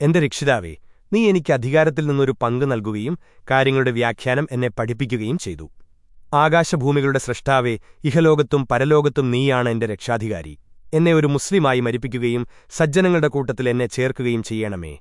എന്റെ രക്ഷിതാവേ നീ എനിക്ക് അധികാരത്തിൽ നിന്നൊരു പങ്ക് നൽകുകയും കാര്യങ്ങളുടെ വ്യാഖ്യാനം എന്നെ പഠിപ്പിക്കുകയും ചെയ്തു. ആകാശഭൂമികളുടെ സൃഷ്ടാവേ ഇഹലോകത്തും പരലോകത്തും നീയാണ് എന്റെ രക്ഷാധികാരി. എന്നെ ഒരു മുസ്ലിമായി മരിപ്പിക്കുകയും സജ്ജനങ്ങളുടെ കൂട്ടത്തിൽ എന്നെ ചേർക്കുകയും ചെയ്യണമേ.